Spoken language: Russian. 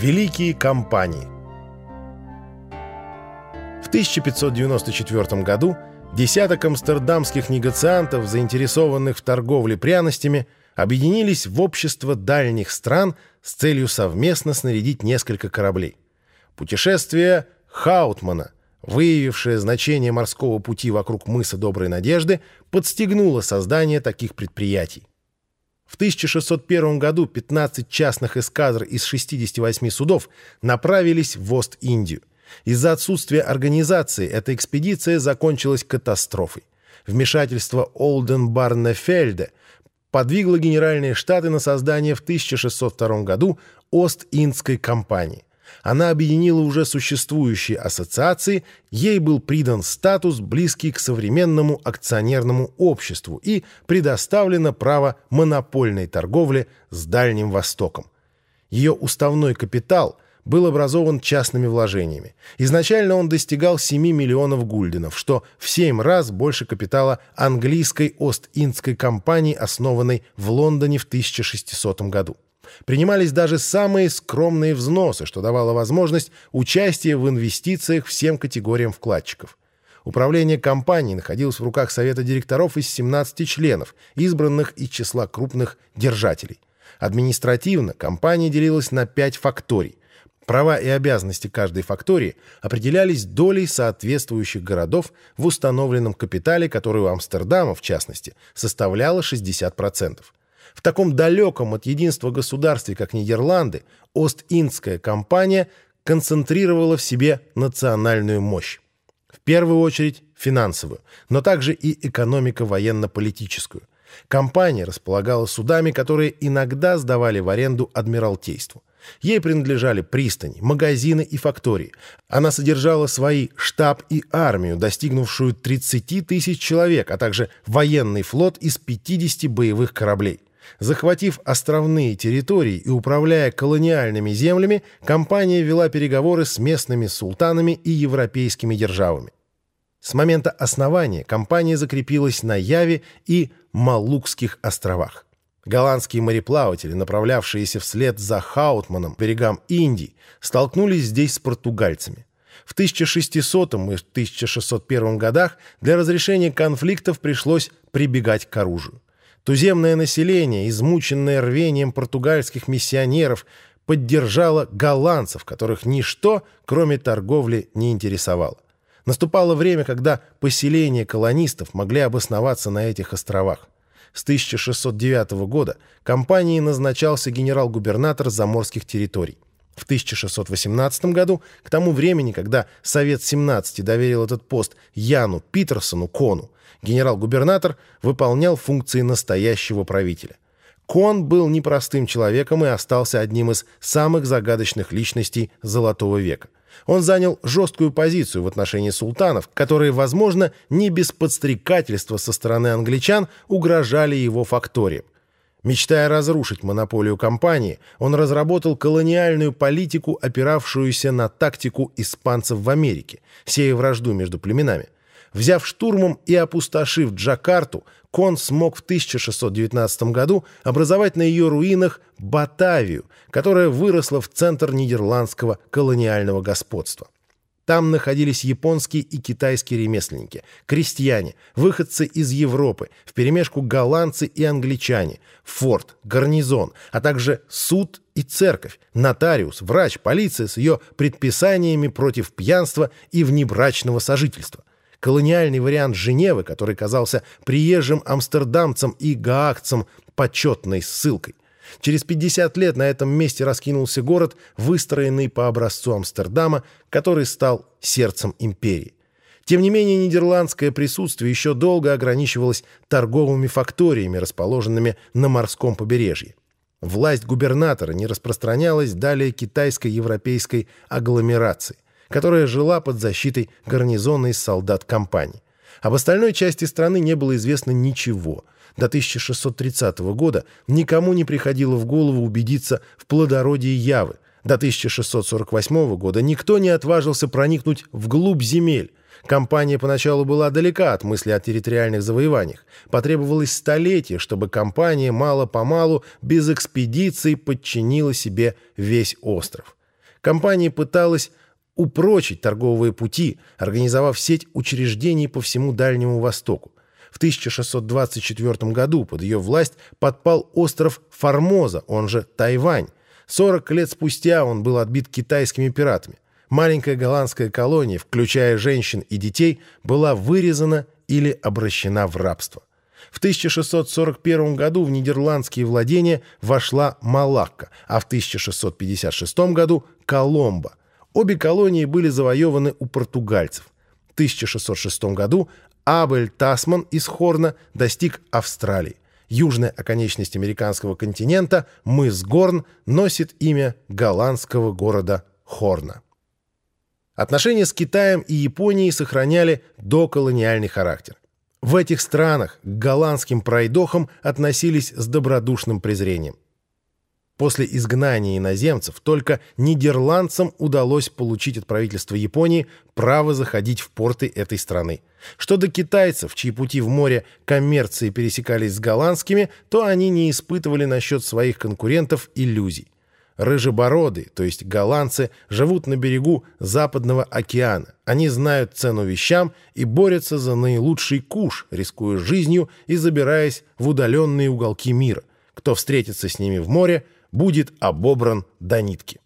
Великие компании В 1594 году десяток амстердамских негациантов, заинтересованных в торговле пряностями, объединились в общество дальних стран с целью совместно снарядить несколько кораблей. Путешествие Хаутмана, выявившее значение морского пути вокруг мыса Доброй Надежды, подстегнуло создание таких предприятий. В 1601 году 15 частных эскадр из 68 судов направились в Ост-Индию. Из-за отсутствия организации эта экспедиция закончилась катастрофой. Вмешательство Олденбарнефельда подвигло Генеральные Штаты на создание в 1602 году Ост-Индской компании. Она объединила уже существующие ассоциации, ей был придан статус, близкий к современному акционерному обществу, и предоставлено право монопольной торговли с Дальним Востоком. Ее уставной капитал был образован частными вложениями. Изначально он достигал 7 миллионов гульденов, что в 7 раз больше капитала английской Ост-Индской компании, основанной в Лондоне в 1600 году. Принимались даже самые скромные взносы, что давало возможность участия в инвестициях всем категориям вкладчиков. Управление компанией находилось в руках Совета директоров из 17 членов, избранных из числа крупных держателей. Административно компания делилась на 5 факторий. Права и обязанности каждой фактории определялись долей соответствующих городов в установленном капитале, который у Амстердама, в частности, составляло 60%. В таком далеком от единства государстве, как Нидерланды, Ост-Индская компания концентрировала в себе национальную мощь. В первую очередь финансовую, но также и экономико-военно-политическую. Компания располагала судами, которые иногда сдавали в аренду Адмиралтейству. Ей принадлежали пристани, магазины и фактории. Она содержала свои штаб и армию, достигнувшую 30 тысяч человек, а также военный флот из 50 боевых кораблей. Захватив островные территории и управляя колониальными землями, компания вела переговоры с местными султанами и европейскими державами. С момента основания компания закрепилась на Яве и Малукских островах. Голландские мореплаватели, направлявшиеся вслед за Хаутманом к берегам Индии, столкнулись здесь с португальцами. В 1600 и 1601 годах для разрешения конфликтов пришлось прибегать к оружию. Туземное население, измученное рвением португальских миссионеров, поддержало голландцев, которых ничто, кроме торговли, не интересовало. Наступало время, когда поселения колонистов могли обосноваться на этих островах. С 1609 года компанией назначался генерал-губернатор заморских территорий. В 1618 году, к тому времени, когда Совет 17 доверил этот пост Яну Питерсону Кону, генерал-губернатор выполнял функции настоящего правителя. Кон был непростым человеком и остался одним из самых загадочных личностей Золотого века. Он занял жесткую позицию в отношении султанов, которые, возможно, не без подстрекательства со стороны англичан угрожали его факториям. Мечтая разрушить монополию компании, он разработал колониальную политику, опиравшуюся на тактику испанцев в Америке, сея вражду между племенами. Взяв штурмом и опустошив Джакарту, Кон смог в 1619 году образовать на ее руинах Батавию, которая выросла в центр нидерландского колониального господства. Там находились японские и китайские ремесленники, крестьяне, выходцы из Европы, вперемешку голландцы и англичане, форт, гарнизон, а также суд и церковь, нотариус, врач, полиция с ее предписаниями против пьянства и внебрачного сожительства колониальный вариант Женевы, который казался приезжим амстердамцам и гаакцам почетной ссылкой. Через 50 лет на этом месте раскинулся город, выстроенный по образцу Амстердама, который стал сердцем империи. Тем не менее, нидерландское присутствие еще долго ограничивалось торговыми факториями, расположенными на морском побережье. Власть губернатора не распространялась далее китайской европейской агломерации которая жила под защитой гарнизона из солдат компании. Об остальной части страны не было известно ничего. До 1630 года никому не приходило в голову убедиться в плодородии Явы. До 1648 года никто не отважился проникнуть вглубь земель. Компания поначалу была далека от мысли о территориальных завоеваниях. Потребовалось столетие, чтобы компания мало-помалу без экспедиций подчинила себе весь остров. Компания пыталась упрочить торговые пути, организовав сеть учреждений по всему Дальнему Востоку. В 1624 году под ее власть подпал остров Формоза, он же Тайвань. 40 лет спустя он был отбит китайскими пиратами. Маленькая голландская колония, включая женщин и детей, была вырезана или обращена в рабство. В 1641 году в нидерландские владения вошла Малакка, а в 1656 году – Коломбо. Обе колонии были завоеваны у португальцев. В 1606 году Абель Тасман из Хорна достиг Австралии. Южная оконечность американского континента, мыс Горн, носит имя голландского города Хорна. Отношения с Китаем и Японией сохраняли доколониальный характер. В этих странах к голландским пройдохам относились с добродушным презрением. После изгнания иноземцев только нидерландцам удалось получить от правительства Японии право заходить в порты этой страны. Что до китайцев, чьи пути в море коммерции пересекались с голландскими, то они не испытывали насчет своих конкурентов иллюзий. Рыжебороды, то есть голландцы, живут на берегу Западного океана. Они знают цену вещам и борются за наилучший куш, рискуя жизнью и забираясь в удаленные уголки мира. Кто встретится с ними в море – будет обобран до нитки.